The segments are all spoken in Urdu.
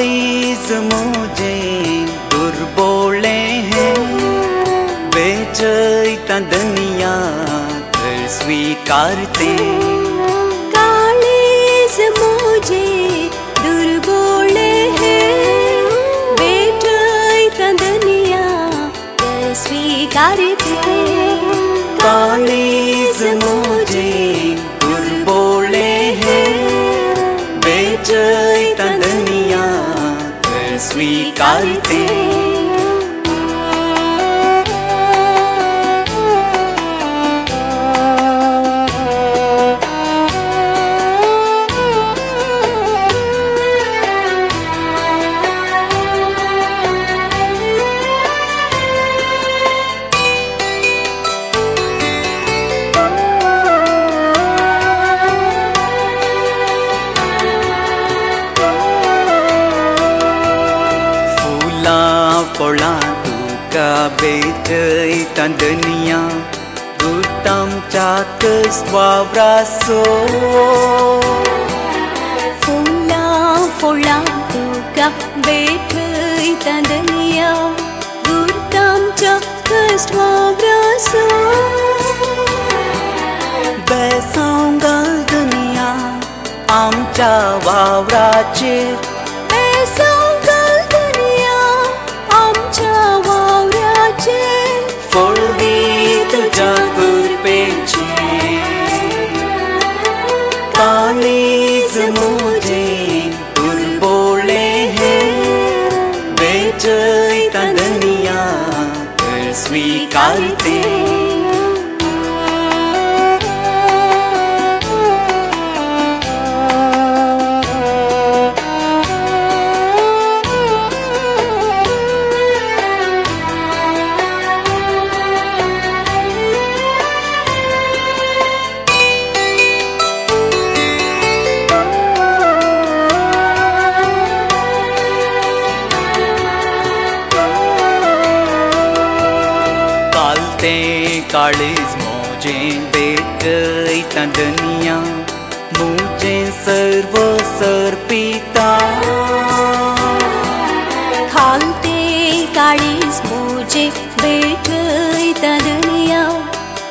مجھے در بولے ہیں بیچتا دنیا کر سویکارتے کالیز مجھے دور بولے ہیں بیٹھ دنیا سویکارتے کالیز سویکارتے پھولا پڑا تو کا بیٹ دنیا گوتم چاک سوابرا سو پھولا پھولا تو بیٹھ دنیا گورتم چکس برسو بیساں مجھے در بولے ہیں بیچتا دنیا کر سویکارتے کالیز مجھے بیٹ دنیا موجیں سر و سر پیتا کھالتے کالیز مجھے بیٹھ دنیا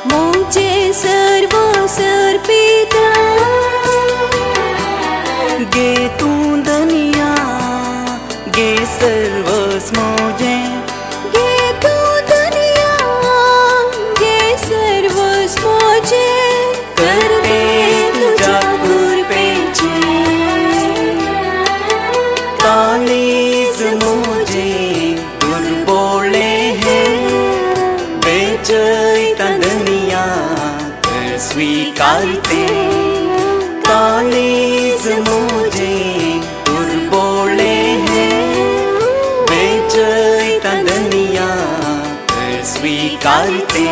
موجیں سر و سر پیتا سویکارتے کالیز مجھے در بولے ہیں بیچتا دنیا سویکارتے